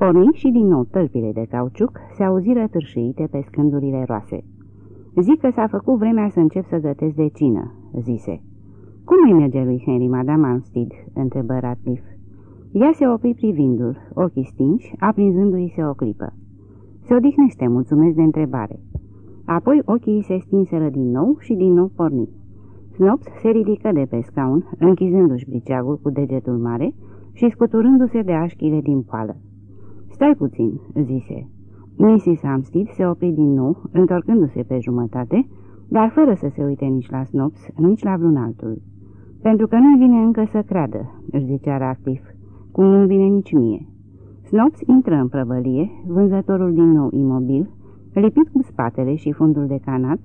Porni și din nou tălpile de cauciuc se auziră târșuite pe scândurile roase. Zic că s-a făcut vremea să încep să gătesc de cină," zise. Cum îi merge lui Henry, Madame Armstead?" întrebă Ratcliffe. Ea se opri privindul, ochii stinși, aprinzându-i se o clipă. Se odihnește, mulțumesc de întrebare. Apoi ochii se stinseră din nou și din nou porni. Snops se ridică de pe scaun, închizându-și briceagul cu degetul mare și scuturându-se de așchile din poală. Stai puțin," zise. Mrs. Amstead se opri din nou, întorcându-se pe jumătate, dar fără să se uite nici la Snops, nici la vreun altul. Pentru că nu-i vine încă să creadă," își zicea Ractif, cum nu vine nici mie." Snops intră în prăvălie, vânzătorul din nou imobil, lipit cu spatele și fundul de canat,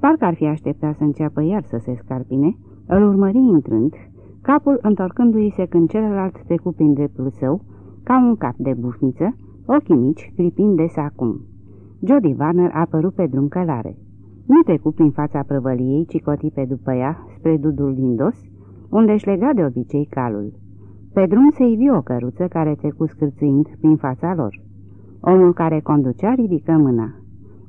parcă ar fi așteptat să înceapă iar să se scarpine, îl urmări intrând, capul întorcându-i se când celălalt trecu prin dreptul său, ca un cap de bufniță, ochii mici clipind des acum. Jody Warner a apărut pe drum călare. Nu trecu prin fața prăvăliei, ci coti pe după ea, spre dudul din dos, unde își lega de obicei calul. Pe drum se ivi o căruță care trecu scârțâind prin fața lor. Omul care conducea ridică mâna.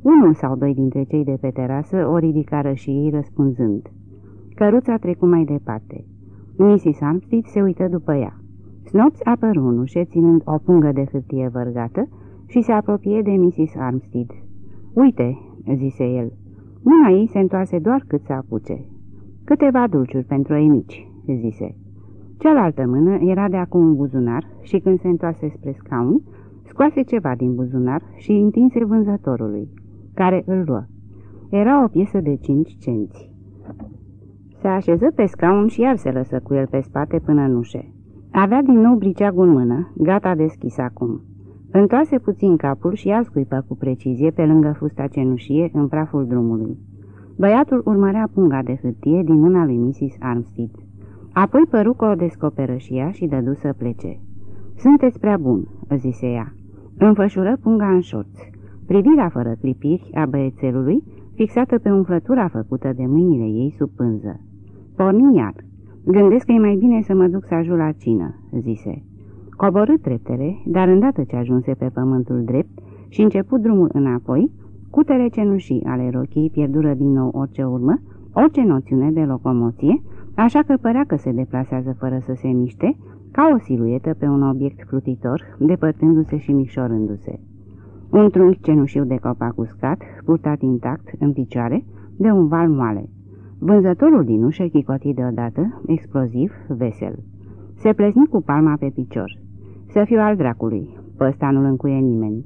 Unul sau doi dintre cei de pe terasă o ridicară și ei răspunzând. Căruța trecu mai departe. Mrs. Armstead se uită după ea. Snops apăru în ușe, ținând o pungă de hârtie vărgată și se apropie de Mrs. Armstead. Uite," zise el. Mâna ei se întoarse doar cât să apuce. Câteva dulciuri pentru ei mici," zise. Cealaltă mână era de acum un buzunar și când se întoarse spre scaun, scoase ceva din buzunar și întinse vânzătorului, care îl luă. Era o piesă de cinci cenți. Se așeză pe scaun și iar se lăsă cu el pe spate până în ușe. Avea din nou briceagul în mână, gata deschis acum. Întoase puțin capul și ia scuipă cu precizie pe lângă fusta cenușie în praful drumului. Băiatul urmărea punga de hârtie din mâna lui Mrs. Armstead. Apoi păru că o descoperă și ea și dădu să plece. Sunteți prea bun," zise ea. Înfășură punga în șorț. Privirea fără clipiri a băiețelului, fixată pe umflătura făcută de mâinile ei sub pânză. Porni iar. Gândesc că e mai bine să mă duc să ajung la cină," zise. Coborâ treptele, dar îndată ce ajunse pe pământul drept și început drumul înapoi, cutele cenușii ale rochii pierdură din nou orice urmă, orice noțiune de locomoție, așa că părea că se deplasează fără să se miște, ca o siluetă pe un obiect plutitor, depărtându-se și micșorându-se. Un trunchi cenușiu de copac uscat, purtat intact, în picioare, de un val moale. Vânzătorul din ușă chicoti deodată, exploziv, vesel. Se plezni cu palma pe picior. Să fiu al dracului, pe ăsta nu-l încuie nimeni.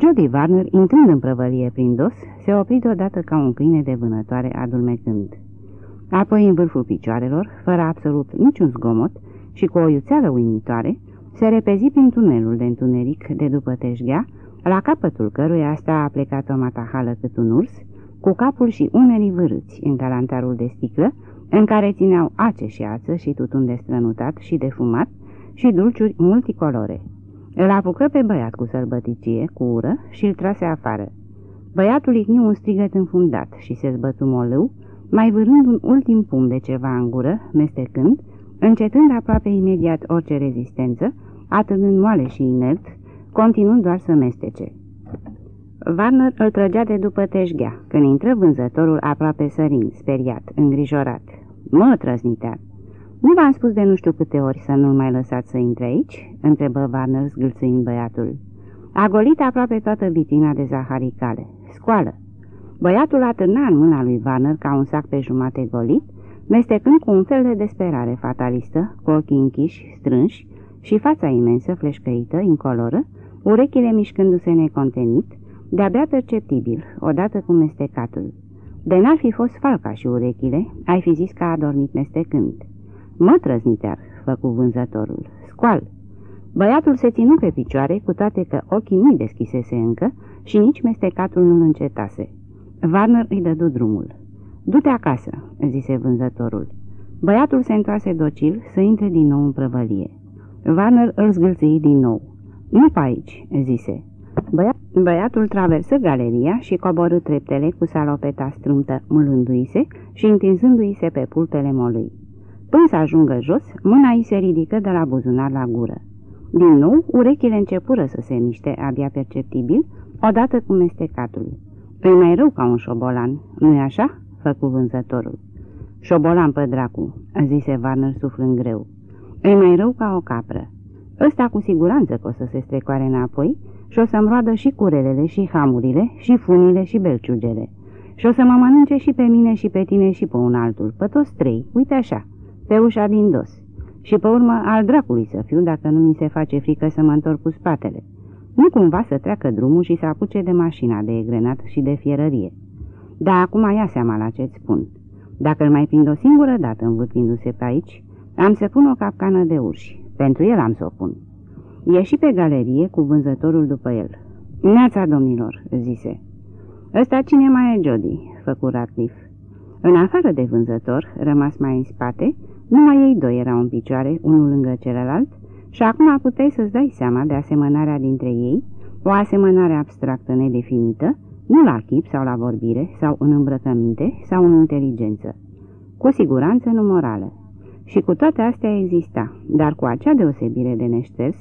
Jody Warner, intrând în prăvălie prin dos, se opri deodată ca un câine de vânătoare adulmecând. Apoi, în vârful picioarelor, fără absolut niciun zgomot și cu o iuțeală uimitoare, se repezi prin tunelul de întuneric de după teșghea, la capătul căruia asta a plecat o matahală cât un urs, cu capul și umerii vârâți în galantarul de sticlă, în care țineau ace și ață și tutun de strănutat și de fumat și dulciuri multicolore. Îl apucă pe băiat cu sălbăticie, cu ură și îl trase afară. Băiatul igni un strigăt înfundat și se zbătu molâu, mai vârând un ultim pum de ceva în gură, mestecând, încetând aproape imediat orice rezistență, atârnând moale și inert, continuând doar să mestece. Warner îl trăgea de după teșghea, când intră vânzătorul aproape sărind, speriat, îngrijorat. Mă, trăznitean! Nu v-am spus de nu știu câte ori să nu-l mai lăsați să intre aici?" întrebă Warner zgâlțâind băiatul. A golit aproape toată vitina de zaharicale. Scoală! Băiatul atârna în mâna lui Warner ca un sac pe jumate golit, mestecând cu un fel de desperare fatalistă, cu ochii închiși, strânși și fața imensă, fleșcăită, incoloră, urechile mișcându-se necontenit, de-abia perceptibil, odată cu mestecatul. De n-ar fi fost falca și urechile, ai fi zis că a dormit mestecând. Mă trăznitear, făcu vânzătorul, scoal. Băiatul se ținu pe picioare, cu toate că ochii nu-i deschisese încă și nici mestecatul nu-l încetase. Warner îi dădu drumul. Du-te acasă," zise vânzătorul. Băiatul se întoarse docil să intre din nou în prăvălie. Warner îl zgâlțâi din nou. Nu pe aici," zise. Băiat, băiatul traversă galeria și coborâ treptele cu salopeta strâmtă, mulându-i-se și întinzându-i se pe pulpele molui. Până să ajungă jos, mâna îi se ridică de la buzunar la gură. Din nou, urechile începură să se miște abia perceptibil, odată cu mestecatul. Îi mai rău ca un șobolan, nu-i așa?" făcu vânzătorul. Șobolan pe dracu," zise Warner suflând greu. Îi mai rău ca o capră. Ăsta cu siguranță că o să se strecoare înapoi și o să-mi roadă și curelele și hamurile și funile și belciugele. Și o să mă mănânce și pe mine și pe tine și pe un altul, pe toți trei, uite așa, pe ușa din dos. Și pe urmă al dracului să fiu dacă nu mi se face frică să mă întorc cu spatele. Nu cumva să treacă drumul și să apuce de mașina de egrenat și de fierărie. Dar acum ia seama la ce-ți spun. Dacă îl mai prind o singură dată învârtindu-se pe aici, am să pun o capcană de urși. Pentru el am să o pun. Ieși pe galerie cu vânzătorul după el. Neața, domnilor, zise. Ăsta cine mai e Jody?" făcu Ratcliffe. În afară de vânzător, rămas mai în spate, numai ei doi erau în picioare, unul lângă celălalt, și acum puteai să-ți dai seama de asemănarea dintre ei, o asemănare abstractă nedefinită, nu la chip sau la vorbire, sau în îmbrăcăminte, sau în inteligență. Cu siguranță nu morală. Și cu toate astea exista, dar cu acea deosebire de neșters,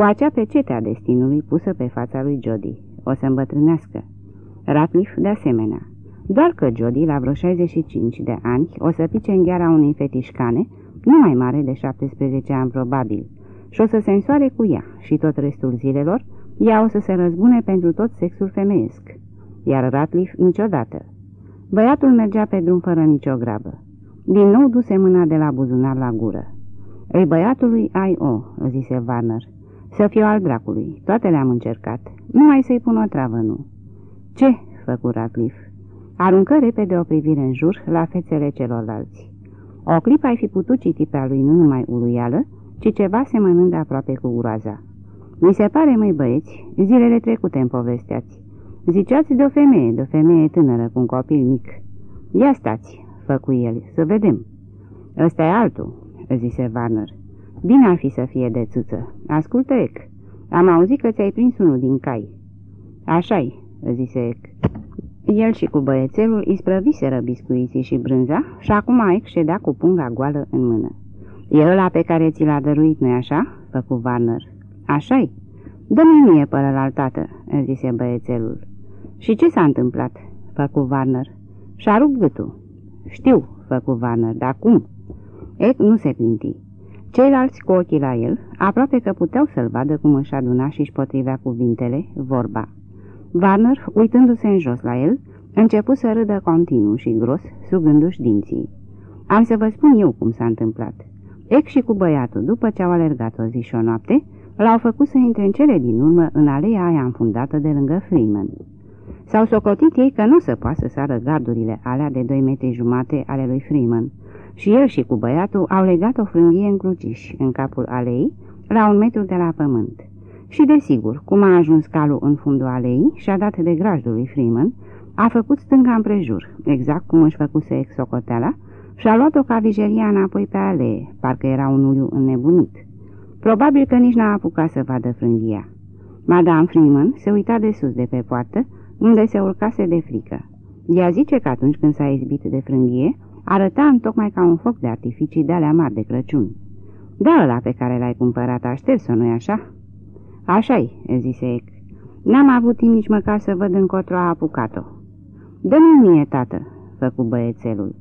cu acea pecete a destinului pusă pe fața lui Jody. O să îmbătrânească. Ratliff de asemenea. Doar că Jody, la vreo 65 de ani, o să pice în gheara unei fetișcane, nu mai mare de 17 ani probabil, și o să se însoare cu ea și tot restul zilelor, ea o să se răzbune pentru tot sexul femeiesc. Iar Ratliff niciodată. Băiatul mergea pe drum fără nicio grabă. Din nou duse mâna de la buzunar la gură. Ei băiatului ai o, zise Warner. Să fiu al dracului, toate le-am încercat. Numai să-i pun o travă, nu. Ce? făcu Ratcliffe. Aruncă repede o privire în jur la fețele celorlalți. O clipă ai fi putut citi pe a lui nu numai uluială, ci ceva semănând aproape cu groaza. Mi se pare, măi băieți, zilele trecute în povesteați. Ziceați de o femeie, de o femeie tânără cu un copil mic. Ia stați, făcu el, să vedem. Ăsta e altul, zise Warner. Bine ar fi să fie de țâță. Ascultă, Ec. Am auzit că ți-ai prins unul din cai. Așa-i, zise Ec. El și cu băiețelul isprăviseră biscuiții și brânza și acum Ec ședea cu punga goală în mână. E ăla pe care ți l-a dăruit, nu-i așa?" făcu Warner. Așa-i. Dă-mi mie pără la tată," zise băiețelul. Și ce s-a întâmplat?" făcu Warner. Și-a rupt gâtul. Știu," făcu Warner, dar cum?" Ec nu se clinti. Ceilalți cu ochii la el, aproape că puteau să-l vadă cum își aduna și își potrivea cuvintele, vorba. Warner, uitându-se în jos la el, început să râdă continuu și gros, sugându-și dinții. Am să vă spun eu cum s-a întâmplat. Ec și cu băiatul, după ce au alergat o zi și o noapte, l-au făcut să intre în cele din urmă în aleea aia înfundată de lângă Freeman. S-au socotit ei că nu se poate să sară gardurile alea de doi metri jumate ale lui Freeman și el și cu băiatul au legat o frânghie în cruciș în capul alei, la un metru de la pământ. Și desigur, cum a ajuns calul în fundul aleii și a dat de grajdul lui Freeman, a făcut stânga împrejur, exact cum își făcuse exocoteala, și a luat-o ca vijeria înapoi pe alee, parcă era un uliu înnebunit. Probabil că nici n-a apucat să vadă frânghia. Madame Freeman se uita de sus de pe poartă, unde se urcase de frică. Ea zice că atunci când s-a izbit de frânghie, arăta tocmai ca un foc de artificii de alea mari de Crăciun. Da, ăla pe care l-ai cumpărat a șters-o, nu-i așa?" Așa-i," zise Ec. N-am avut timp nici măcar să văd încotro a apucat-o." Dă-mi mie, tată," făcu băiețelul.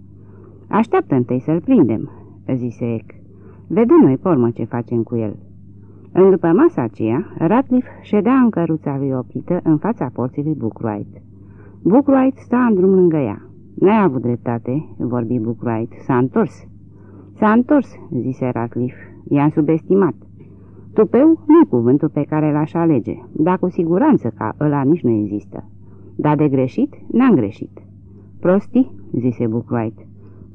Așteaptă întâi să-l prindem," zise Ec. Vedem noi pormă ce facem cu el." În după masa aceea, Ratliff ședea în căruța lui oprită în fața porții lui Bookwright. Bookwright sta în drum lângă ea. N-ai avut dreptate, vorbi Bookwright, s-a întors. S-a întors, zise Ratliff, i-am subestimat. Tupeu nu cuvântul pe care l-aș alege, dar cu siguranță că ăla nici nu există. Dar de greșit, n-am greșit. Prostii, zise Bookwright.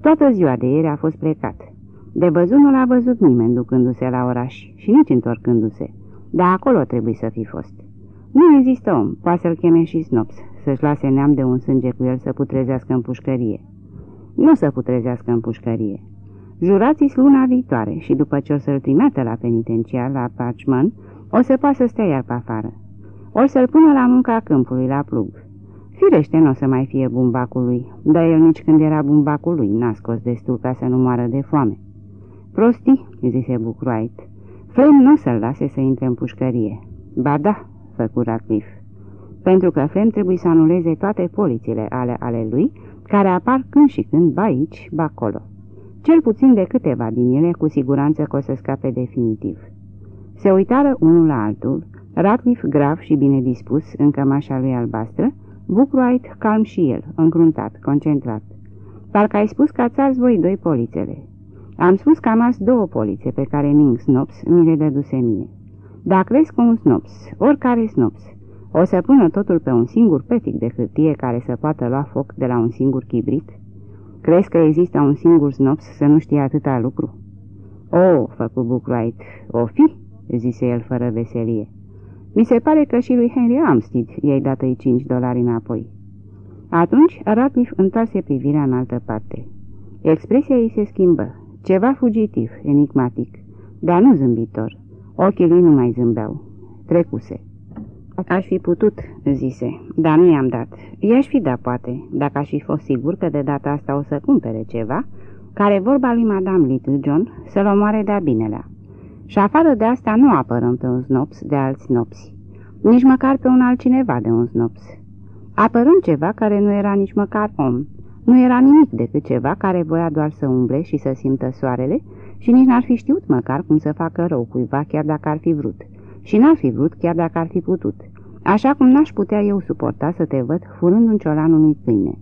Toată ziua de ieri a fost plecat. De văzut nu l-a văzut nimeni ducându-se la oraș și nici întorcându-se, dar acolo trebuie să fi fost. Nu există om, poate să-l cheme și Snops, să-și lase neam de un sânge cu el să putrezească în pușcărie. Nu să putrezească în pușcărie. Jurați-s luna viitoare și după ce o să-l trimeată la penitenciar, la Parchman, o să poată să stea iar pe afară. O să-l pună la munca câmpului, la plug. Firește nu o să mai fie bumbacul lui, dar el nici când era bumbacul lui n-a scos destul ca să nu moară de foame. Prostii, zise Bucruait. Flem nu să-l lase să intre în pușcărie. Ba da, făcu Ratcliffe. Pentru că Flem trebuie să anuleze toate polițile ale ale lui, care apar când și când, ba aici, ba acolo. Cel puțin de câteva din ele, cu siguranță că o să scape definitiv. Se uitară unul la altul, Ratcliffe grav și bine dispus în cămașa lui albastră, Bookwright calm și el, încruntat, concentrat. Parcă ai spus că ați ars voi doi polițele. Am spus că am ars două polițe pe care Ming Snops mi le dăduse mie. Dacă crezi că un Snops, oricare Snops, o să pună totul pe un singur petic de hârtie care să poată lua foc de la un singur chibrit? Crezi că există un singur Snops să nu știe atâta lucru? O, făcu Bookwright, o fi, zise el fără veselie. Mi se pare că și lui Henry Amstead i-ai dat îi 5 dolari înapoi. Atunci Ratliff întoarse privirea în altă parte. Expresia ei se schimbă. Ceva fugitiv, enigmatic, dar nu zâmbitor. Ochii lui nu mai zâmbeau. Trecuse. Aș fi putut, zise, dar nu i-am dat. I-aș fi dat, poate, dacă aș fi fost sigur că de data asta o să cumpere ceva, care vorba lui Madame Little John să-l omoare de-a binelea. Și afară de asta nu apărăm pe un snops de alți snopsi, nici măcar pe un altcineva de un snops. Apărăm ceva care nu era nici măcar om, nu era nimic decât ceva care voia doar să umble și să simtă soarele și nici n-ar fi știut măcar cum să facă rău cuiva chiar dacă ar fi vrut. Și n-ar fi vrut chiar dacă ar fi putut. Așa cum n-aș putea eu suporta să te văd furând un ciolan unui câine.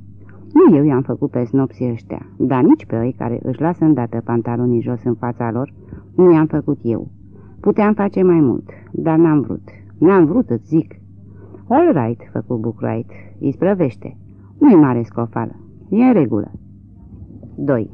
Nu eu i-am făcut pe snopsii ăștia, dar nici pe ei care își lasă îndată pantalonii jos în fața lor, nu i-am făcut eu. Puteam face mai mult, dar n-am vrut. N-am vrut, îți zic. All right, făcut Buckwright, îi sprăvește. Nu-i mare scofală, e în regulă. 2.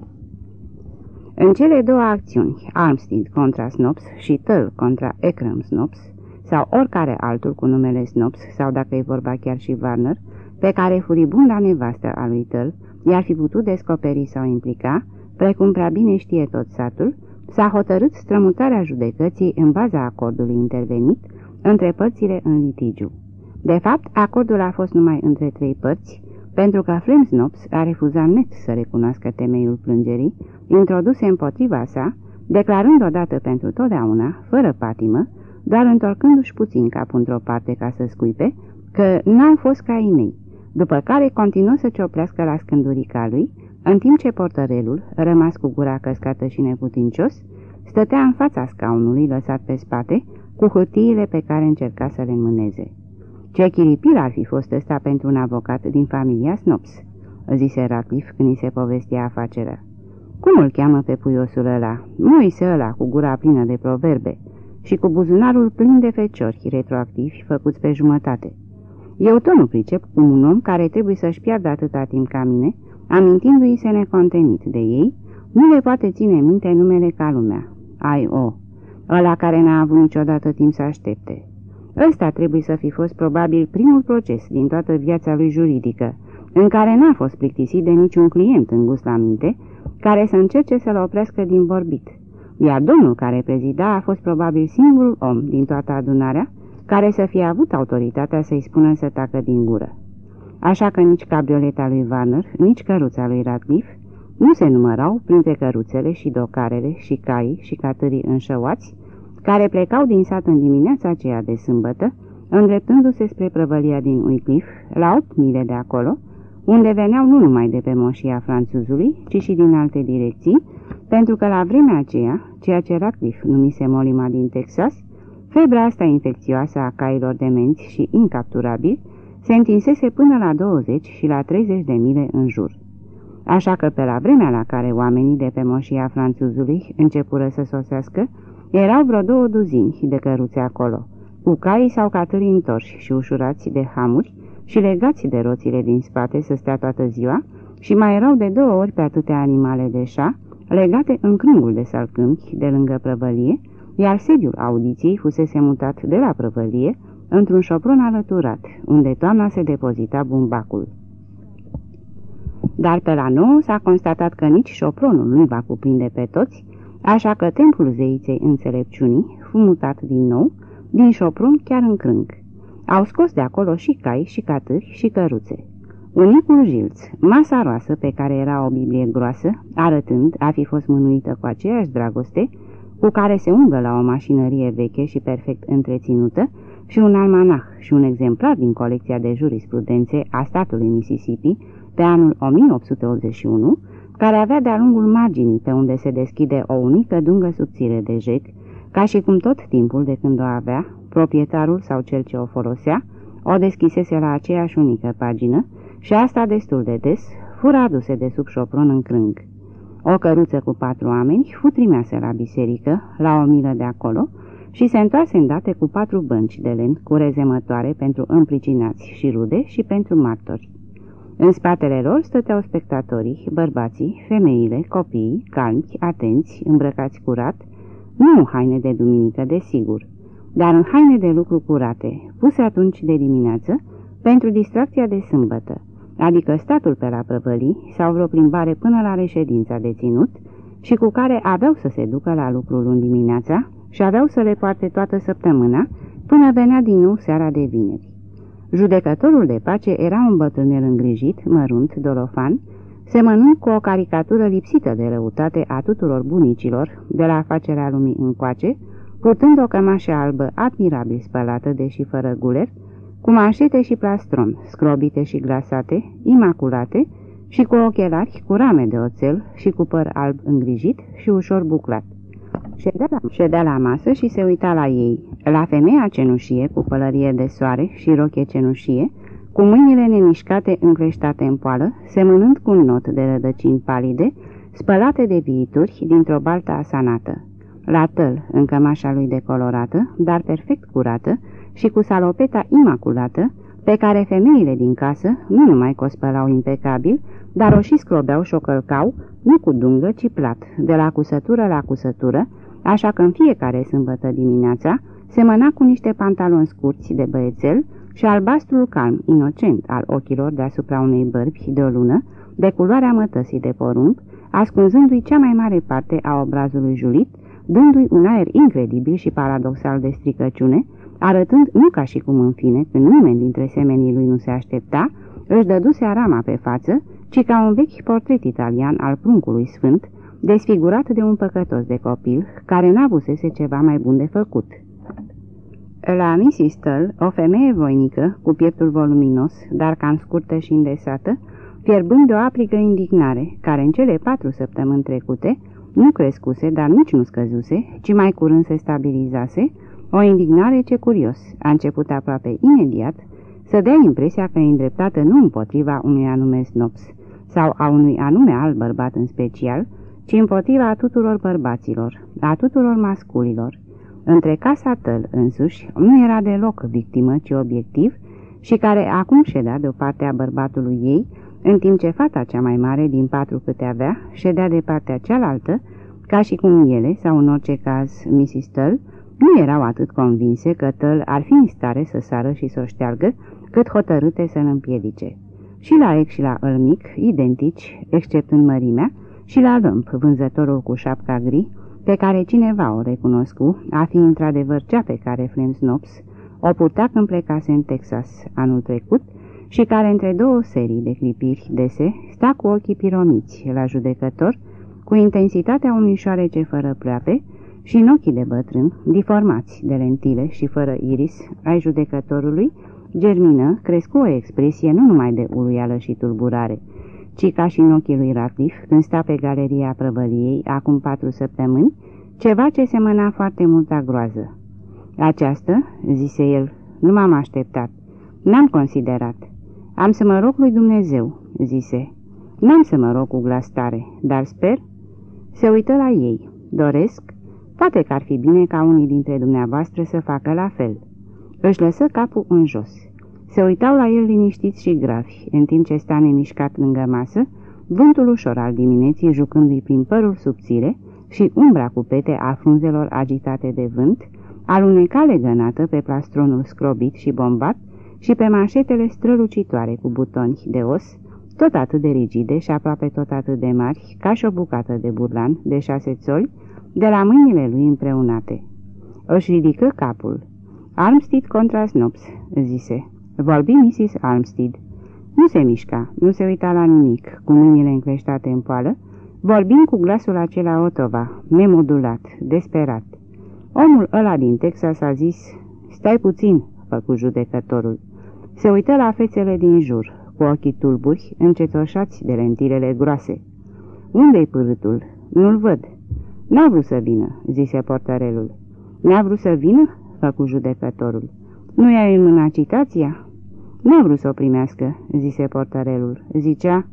În cele două acțiuni, Armstead contra Snops și Tull contra Ekram Snops, sau oricare altul cu numele Snops, sau dacă e vorba chiar și Warner, pe care furibunda nevastă a lui Tull i-ar fi putut descoperi sau implica, precum prea bine știe tot satul, s-a hotărât strămutarea judecății în baza acordului intervenit între părțile în litigiu. De fapt, acordul a fost numai între trei părți, pentru că Flemsnops a refuzat net să recunoască temeiul plângerii, introduse împotriva sa, declarând odată pentru totdeauna, fără patimă, doar întorcându-și puțin capul într-o parte ca să scuipe, că n-au fost ca ei mei, după care continuă să cioplească la scândurica lui, în timp ce portărelul, rămas cu gura căscată și neputincios, stătea în fața scaunului lăsat pe spate, cu hârtiile pe care încerca să le înmâneze. Ce chiripir ar fi fost ăsta pentru un avocat din familia Snops, zise Ratliff când îi se povestea afacerea. Cum îl cheamă pe puiosul ăla? Moise ăla, cu gura plină de proverbe și cu buzunarul plin de feciori retroactivi făcuți pe jumătate. Eu tot nu pricep cum un om care trebuie să-și piardă atâta timp ca mine, amintindu-i se necontenit de ei, nu le poate ține minte numele ca lumea. Ai o, ăla care n-a avut niciodată timp să aștepte. Ăsta trebuie să fi fost probabil primul proces din toată viața lui juridică, în care n-a fost plictisit de niciun client în gust la minte, care să încerce să-l oprească din vorbit. Iar domnul care prezida a fost probabil singurul om din toată adunarea care să fie avut autoritatea să-i spună să tacă din gură. Așa că nici cabrioleta lui Warner, nici căruța lui Radcliffe nu se numărau printre căruțele și docarele și caii și catârii înșăuați, care plecau din sat în dimineața aceea de sâmbătă, îndreptându-se spre prăvălia din Wycliffe, la 8 mile de acolo, unde veneau nu numai de pe moșia franțuzului, ci și din alte direcții, pentru că la vremea aceea, ceea ce Radcliffe numise Molima din Texas, febra asta infecțioasă a cailor demenți și incapturabili, se întinsese până la 20 și la 30 de mile în jur. Așa că pe la vremea la care oamenii de pe moșia franțuzului începură să sosească, erau vreo două duzini de căruțe acolo, cu caii sau catării întorși și ușurați de hamuri și legați de roțile din spate să stea toată ziua, și mai erau de două ori pe atâtea animale de șa, legate în crângul de salcâmpi de lângă prăvălie, iar sediul audiției fusese mutat de la prăvălie într-un șopron alăturat, unde toamna se depozita bumbacul. Dar pe la nouă s-a constatat că nici șopronul nu va cuprinde pe toți, așa că templul zeiței înțelepciunii fu mutat din nou, din șopron chiar în crâng. Au scos de acolo și cai și catâri și căruțe. Unicul jilț, masa roasă pe care era o Biblie groasă, arătând a fi fost mânuită cu aceeași dragoste, cu care se umblă la o mașinărie veche și perfect întreținută, și un almanah și un exemplar din colecția de jurisprudențe a statului Mississippi pe anul 1881, care avea de-a lungul marginii pe unde se deschide o unică dungă subțire de jec, ca și cum tot timpul de când o avea, proprietarul sau cel ce o folosea, o deschisese la aceeași unică pagină și asta destul de des, fură aduse de sub șopron în crâng. O căruță cu patru oameni fu trimeasă la biserică, la o milă de acolo, și se întoarse îndată cu patru bănci de lemn cu rezemătoare pentru împlicinați și rude și pentru martori. În spatele lor stăteau spectatorii, bărbații, femeile, copiii, calmi, atenți, îmbrăcați curat, nu în haine de duminică, desigur, dar în haine de lucru curate, puse atunci de dimineață, pentru distracția de sâmbătă, adică statul pe la prăvălii sau vreo plimbare până la reședința de ținut și cu care aveau să se ducă la lucru luni dimineața și aveau să le poarte toată săptămâna până venea din nou seara de vineri. Judecătorul de pace era un bătrânel îngrijit, mărunt, dolofan, semănând cu o caricatură lipsită de răutate a tuturor bunicilor de la afacerea lumii încoace, purtând o cămașă albă admirabil spălată, deși fără guler, cu manșete și plastron, scrobite și glasate, imaculate și cu ochelari cu rame de oțel și cu păr alb îngrijit și ușor buclat. Ședea la, ședea la masă și se uita la ei, la femeia cenușie cu pălărie de soare și roche cenușie, cu mâinile nemișcate încreștate în poală, semănând cu un not de rădăcini palide, spălate de viituri dintr-o baltă asanată. La tăl, în cămașa lui decolorată, dar perfect curată, și cu salopeta imaculată, pe care femeile din casă nu numai că o spălau impecabil, dar o și scrobeau și o călcau, nu cu dungă, ci plat, de la cusătură la cusătură, așa că în fiecare sâmbătă dimineața semăna cu niște pantaloni scurți de băiețel și albastrul calm, inocent al ochilor deasupra unei bărbi de o lună, de culoarea mătăsii de porumb, ascunzându-i cea mai mare parte a obrazului julit, dându-i un aer incredibil și paradoxal de stricăciune, arătând nu ca și cum în fine, când nimeni dintre semenii lui nu se aștepta, își dăduse arama pe față, ci ca un vechi portret italian al pruncului sfânt, desfigurat de un păcătos de copil, care n-avusese ceva mai bun de făcut. La Mrs. Tull, o femeie voinică, cu pieptul voluminos, dar cam scurtă și îndesată, fierbând de o aprigă indignare, care în cele patru săptămâni trecute nu crescuse, dar nici nu scăzuse, ci mai curând se stabilizase, o indignare ce curios a început aproape imediat să dea impresia că e îndreptată nu împotriva unui anume snops sau a unui anume alt bărbat în special, ci împotriva tuturor bărbaților, a tuturor masculilor. Între casa tăl însuși nu era deloc victimă, ci obiectiv, și care acum ședea de o parte a bărbatului ei, în timp ce fata cea mai mare din patru câte avea ședea de partea cealaltă, ca și cum ele, sau în orice caz Mrs. Tull, nu erau atât convinse că Tăl ar fi în stare să sară și să o șteargă, cât hotărâte să-l împiedice. Și la Ec și la Îlmic, identici, exceptând mărimea, și la Lâmp, vânzătorul cu șapca gri, pe care cineva o recunoscu, a fi într-adevăr cea pe care Flem Snops o purta când plecase în Texas anul trecut și care între două serii de clipiri dese sta cu ochii piromiți la judecător, cu intensitatea unui șoarece fără pleape și în ochii de bătrân, diformați de lentile și fără iris ai judecătorului, germină, crescu o expresie nu numai de uluială și tulburare, ci ca și în ochii lui Ratliff, când sta pe galeria prăvăliei, acum patru săptămâni, ceva ce semăna foarte multă groază. Această, zise el, nu m-am așteptat. N-am considerat. Am să mă rog lui Dumnezeu, zise. N-am să mă rog cu glas tare, dar sper. Se uită la ei. Doresc. Poate că ar fi bine ca unii dintre dumneavoastră să facă la fel. Își lăsă capul în jos. Se uitau la el liniștiți și gravi, în timp ce sta nemișcat lângă masă, vântul ușor al dimineții jucându-i prin părul subțire și umbra cu pete a frunzelor agitate de vânt, aluneca legănată pe plastronul scrobit și bombat și pe manșetele strălucitoare cu butoni de os, tot atât de rigide și aproape tot atât de mari, ca și o bucată de burlan de șase țoli, de la mâinile lui împreunate. Își ridică capul. Armstead contra Snops, zise. Vorbi Mrs. Armstead. Nu se mișca, nu se uita la nimic, cu mâinile încleștate în poală, Vorbim cu glasul acela Otova, nemodulat, desperat. Omul ăla din Texas a zis, stai puțin, făcu judecătorul. Se uită la fețele din jur, cu ochii tulburi, încetoșați de lentilele groase. Unde-i pârâtul? Nu-l văd. N-a vrut să vină, zise portarelul. N-a vrut să vină? făcu judecătorul. Nu i-ai în mâna citația? N-a vrut să o primească, zise portarelul. Zicea,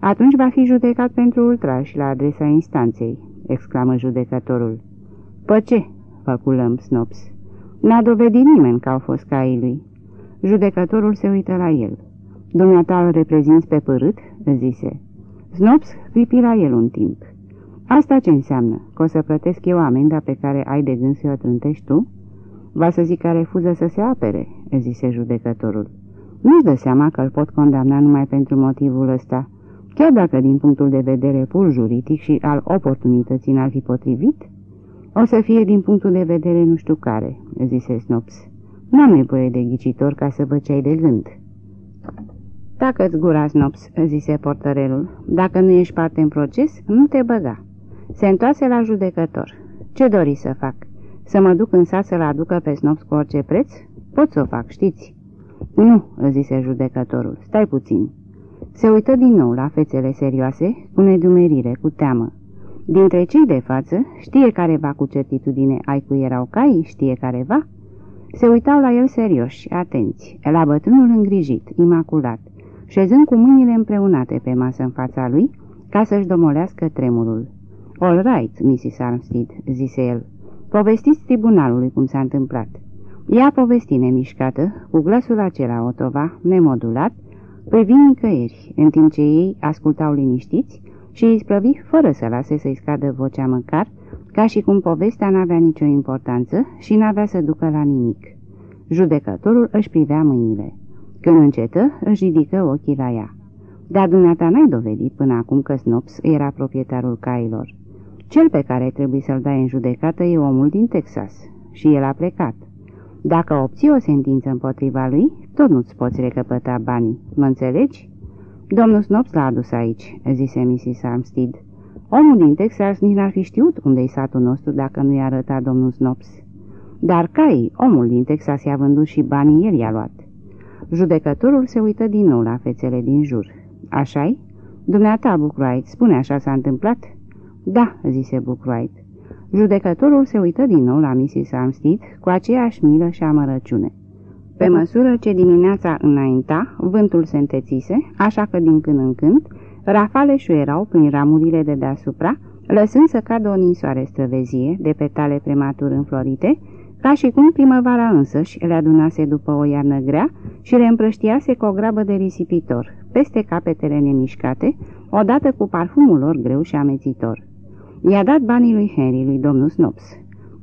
atunci va fi judecat pentru ultrași la adresa instanței, exclamă judecătorul. Pă ce? făcu lăm Snops. N-a dovedit nimeni că au fost caii lui. Judecătorul se uită la el. Dumneata îl reprezinți pe părât? zise. Snops clipi la el un timp. Asta ce înseamnă? Că o să plătesc eu amenda pe care ai de gând să o trântești tu? Va să zic că refuză să se apere, zise judecătorul. Nu-și dă seama că îl pot condamna numai pentru motivul ăsta, chiar dacă din punctul de vedere pur juridic și al oportunității n-ar fi potrivit? O să fie din punctul de vedere nu știu care, zise Snops. N-am nevoie de ghicitor ca să văd ce ai de gând. Tacă-ți gura, Snops, zise portărelul. Dacă nu ești parte în proces, nu te băga. Se întoarse la judecător. Ce dori să fac? Să mă duc în sat să-l aducă pe Snops cu orice preț? Pot să o fac, știți. Nu, zise judecătorul, stai puțin. Se uită din nou la fețele serioase, cu nedumerire, cu teamă. Dintre cei de față, știe careva cu certitudine ai cu erau cai, știe careva? Se uitau la el serioși, atenți, la bătrânul îngrijit, imaculat, șezând cu mâinile împreunate pe masă în fața lui, ca să-și domolească tremurul. All right, Mrs. Armstead," zise el. Povestiți tribunalului cum s-a întâmplat." Ea povesti nemișcată, cu glasul acela otova, nemodulat, privind nicăieri, în timp ce ei ascultau liniștiți și îi sprăvi fără să lase să-i scadă vocea măcar, ca și cum povestea n-avea nicio importanță și n-avea să ducă la nimic. Judecătorul își privea mâinile. Când încetă, își ridică ochii la ea. Dar dumneata n-ai dovedit până acum că Snops era proprietarul cailor. Cel pe care trebuie să-l dai în judecată e omul din Texas și el a plecat. Dacă obții o sentință împotriva lui, tot nu-ți poți recăpăta banii, mă înțelegi? Domnul Snops l-a adus aici, zise Mrs. Armstead. Omul din Texas nici n-ar fi știut unde-i satul nostru dacă nu i-a arătat domnul Snops. Dar cai, omul din Texas i-a vândut și banii el i-a luat. Judecătorul se uită din nou la fețele din jur. Așa-i? Dumneata, Bucroait, spune așa s-a întâmplat? Da, zise Bucroait. Judecătorul se uită din nou la Mrs. Armstead cu aceeași milă și amărăciune. Pe măsură ce dimineața înainta, vântul se întețise, așa că din când în când, rafale șuierau prin ramurile de deasupra, lăsând să cadă o ninsoare străvezie de petale prematur înflorite, ca și cum primăvara însăși le adunase după o iarnă grea și le împrăștiase cu o grabă de risipitor, peste capetele nemișcate, odată cu parfumul lor greu și amețitor. I-a dat banii lui Henry, lui domnul Snops.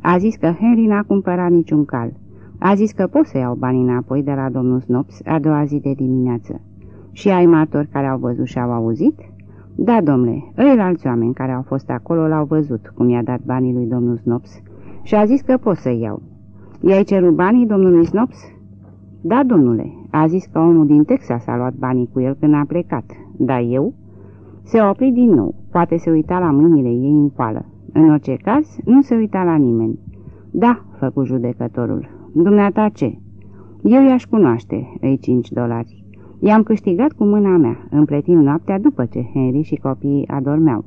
A zis că Henry n-a cumpărat niciun cal. A zis că pot să iau banii înapoi de la domnul Snops a doua zi de dimineață. Și ai martori care au văzut și au auzit? Da, domnule, îi alți oameni care au fost acolo l-au văzut cum i-a dat banii lui domnul Snops și a zis că pot să iau. I-ai cerut banii domnului Snops? Da, domnule, a zis că omul din Texas a luat banii cu el când a plecat. Da, eu? Se opri din nou, poate se uita la mâinile ei în poală. În orice caz, nu se uita la nimeni. Da, făcu judecătorul. Dumneata ce? Eu i-aș cunoaște, ei cinci dolari. I-am câștigat cu mâna mea, împletind noaptea după ce Henry și copiii adormeau.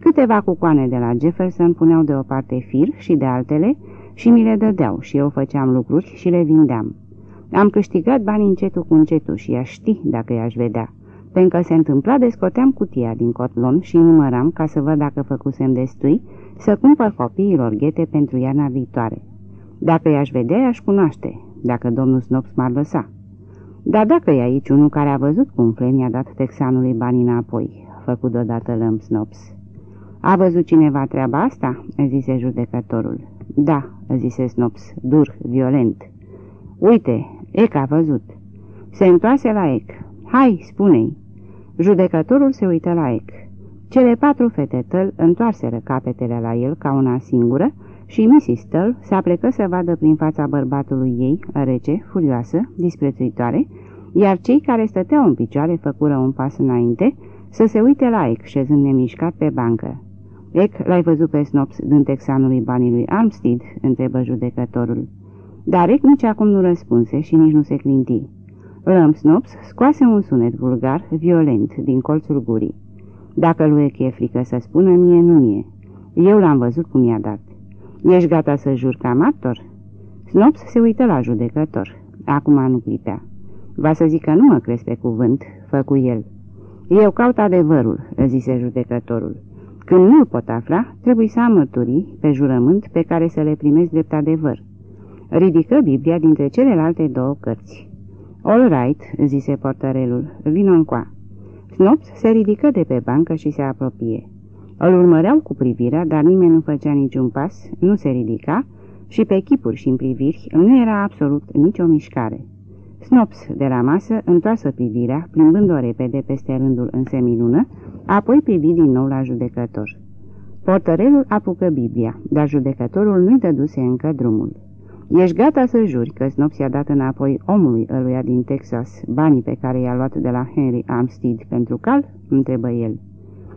Câteva cucoane de la Jefferson puneau deoparte fir și de altele și mi le dădeau și eu făceam lucruri și le vindeam. Am câștigat bani încetul cu încetul și i-aș ști dacă i-aș vedea. Pentru că se întâmpla, descoteam cutia din cotlon și număram ca să văd dacă făcusem destui să cumpăr copiilor ghete pentru iarna viitoare. Dacă i-aș vedea, i-aș cunoaște, dacă domnul Snops m-ar lăsa. Dar dacă e aici unul care a văzut cum Flen i-a dat texanului banii înapoi, făcut deodată lăm Snops. A văzut cineva treaba asta?" zise judecătorul. Da," zise Snops, dur, violent. Uite, Ec a văzut." Se întoarse la Ec. Hai, spune-i." Judecătorul se uită la Ec. Cele patru fete tăl întoarseră capetele la el ca una singură și Mrs. Tull se aplecă să vadă prin fața bărbatului ei, rece, furioasă, disprețuitoare, iar cei care stăteau în picioare făcură un pas înainte să se uite la Ec, șezând nemișcat pe bancă. Ec, l-ai văzut pe Snops dând texanului banii lui Armstead?" întrebă judecătorul. Dar Ec nici acum nu răspunse și nici nu se clinti. Răm Snops scoase un sunet vulgar, violent, din colțul gurii. Dacă lui Ec e frică să spună, mie nu mie. Eu l-am văzut cum i-a dat. Ești gata să jur ca martor?" Snops se uită la judecător. Acum nu clipea. Va să zic că nu mă crezi pe cuvânt, făcu el. Eu caut adevărul, zise judecătorul. Când nu-l pot afla, trebuie să am mărturii pe jurământ pe care să le primesc drept adevăr. Ridică Biblia dintre celelalte două cărți. All right, zise portărelul, vino încoa. Snops se ridică de pe bancă și se apropie. Îl urmăreau cu privirea, dar nimeni nu făcea niciun pas, nu se ridica și pe chipuri și în priviri nu era absolut nicio mișcare. Snops de la masă întoarse privirea, plimbând-o repede peste rândul în semilună, apoi privi din nou la judecător. Portărelul apucă Biblia, dar judecătorul nu-i dăduse încă drumul. Ești gata să juri că Snops i-a dat înapoi omului ăluia din Texas banii pe care i-a luat de la Henry Armstead pentru cal?" întrebă el.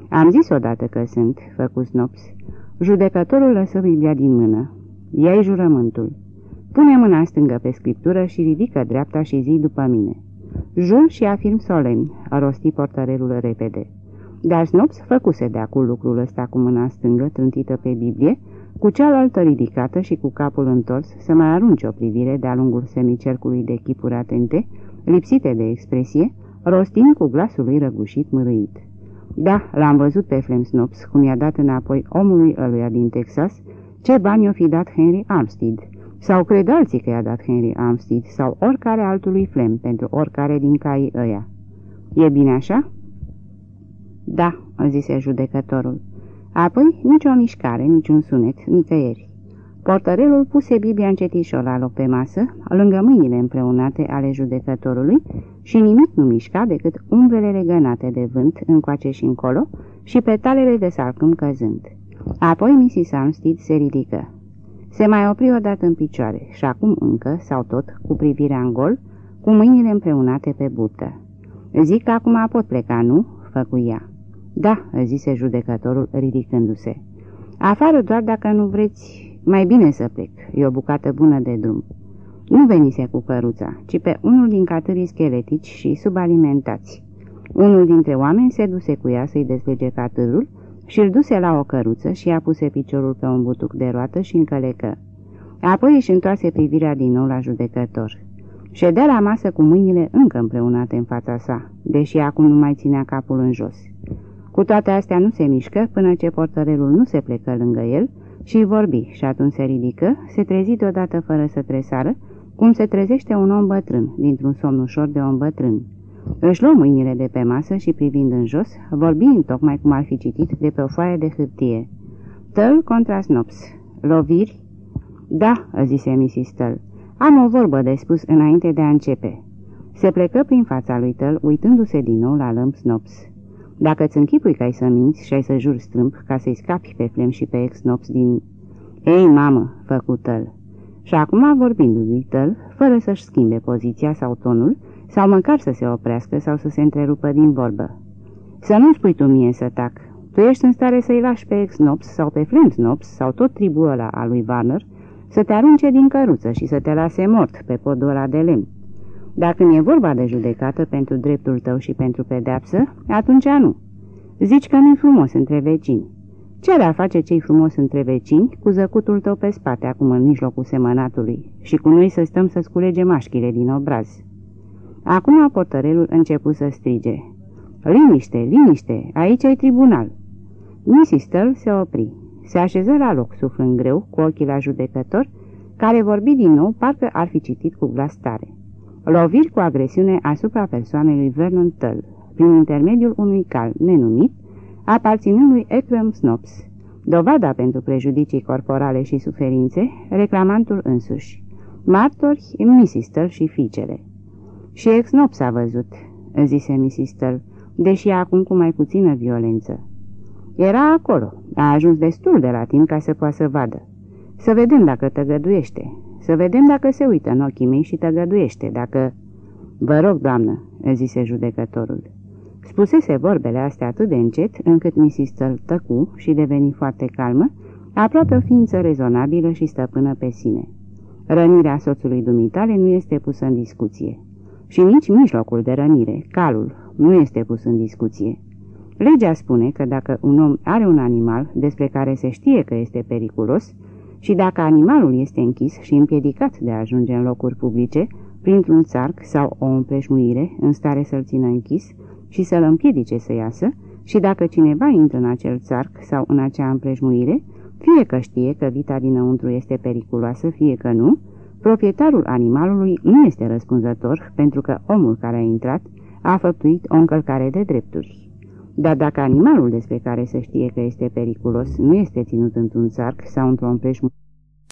Am zis odată că sunt," făcu Snops. Judecătorul lăsă Biblia din mână. Ia-i jurământul. Pune mâna stângă pe scriptură și ridică dreapta și zi după mine. Jur și afirm solemn, a rosti portărelul repede. Dar Snops făcuse de acum lucrul ăsta cu mâna stângă trântită pe Biblie, cu cealaltă ridicată și cu capul întors să mai arunce o privire de-a lungul semicercului de chipuri atente, lipsite de expresie, rostind cu glasul lui răgușit mărâit. Da, l-am văzut pe Flem Snops, cum i-a dat înapoi omului ăluia din Texas, ce bani o fi dat Henry Armstead, sau cred alții că i-a dat Henry Armstead, sau oricare altului Flem pentru oricare din caii ăia. E bine așa?" Da," zise judecătorul. Apoi nicio mișcare, niciun sunet, nicăieri. Portărelul puse Biblia încetișor la loc pe masă, lângă mâinile împreunate ale judecătorului și nimic nu mișca decât umbrele legănate de vânt încoace și încolo și petalele de salcâm căzând. Apoi Mrs. Armstead se ridică. Se mai opri odată în picioare și acum încă, sau tot, cu privirea în gol, cu mâinile împreunate pe burtă. Zic că acum pot pleca, nu?" făcuia. Da," zise judecătorul ridicându-se. Afară doar dacă nu vreți... Mai bine să plec, e o bucată bună de drum." Nu venise cu căruța, ci pe unul din catârii scheletici și subalimentați. Unul dintre oameni se duse cu ea să-i deslege catârul și îl duse la o căruță și a puse piciorul pe un butuc de roată și încălecă. Apoi își întoarse privirea din nou la judecător. Ședea la masă cu mâinile încă împreunate în fața sa, deși acum nu mai ținea capul în jos. Cu toate astea nu se mișcă până ce portărelul nu se plecă lângă el și vorbi și atunci se ridică, se trezi deodată fără să tresară, cum se trezește un om bătrân dintr-un somn ușor de om bătrân. Își luă mâinile de pe masă și privind în jos, vorbind tocmai cum ar fi citit de pe o foaie de hârtie. Tăl contra Snops. Loviri? Da, zise Mrs. Tăl. Am o vorbă de spus înainte de a începe. Se plecă prin fața lui Tăl, uitându-se din nou la lămp Snops. Dacă ți închipui că ai să minți și ai să juri strâmp ca să-i scapi pe Flem și pe ex-Snops din... Ei, mamă, făcu Tăl. Și acum vorbind lui Tăl, fără să-și schimbe poziția sau tonul, sau măcar să se oprească sau să se întrerupă din vorbă. Să nu spui tu mie să tac. Tu ești în stare să-i lași pe ex-Nops sau pe Flem-Snops sau tot tribul ăla al lui Warner să te arunce din căruță și să te lase mort pe podul ăla de lemn. Dacă mi e vorba de judecată pentru dreptul tău și pentru pedeapsă, atunci nu. Zici că nu-i frumos între vecini. Ce ar face cei frumos între vecini cu zăcutul tău pe spate acum în mijlocul semănatului și cu noi să stăm să sculegem mașchile din obraz? Acum portărelul început să strige. Liniște, liniște, aici ai tribunal. Mrs. Stull se opri. Se așeză la loc, suflând greu, cu ochii la judecător, care vorbi din nou, parcă ar fi citit cu glas tare. Loviri cu agresiune asupra persoanei lui Vernon Tull, prin intermediul unui cal nenumit, aparținând lui Ephraim Snops, dovada pentru prejudicii corporale și suferințe, reclamantul însuși, martori, Mrs. Tull și fiicele. Și ex-nop s-a văzut, zise Mrs. Tull, deși acum cu mai puțină violență. Era acolo, a ajuns destul de la timp ca să poată să vadă. Să vedem dacă tăgăduiește, să vedem dacă se uită în ochii mei și tăgăduiește, dacă... Vă rog, doamnă, zise judecătorul. Spusese vorbele astea atât de încet, încât Mrs. Tăl tăcu și deveni foarte calmă, aproape o ființă rezonabilă și stăpână pe sine. Rănirea soțului dumitale nu este pusă în discuție. Și nici mijlocul de rănire, calul, nu este pus în discuție. Legea spune că dacă un om are un animal despre care se știe că este periculos și dacă animalul este închis și împiedicat de a ajunge în locuri publice, printr-un țarc sau o împrejmuire în stare să-l țină închis și să-l împiedice să iasă, și dacă cineva intră în acel țarc sau în acea împrejmuire, fie că știe că vita dinăuntru este periculoasă, fie că nu, proprietarul animalului nu este răspunzător pentru că omul care a intrat a făptuit o încălcare de drepturi. Dar dacă animalul despre care se știe că este periculos nu este ținut într-un țarc sau într-o împrejmuire,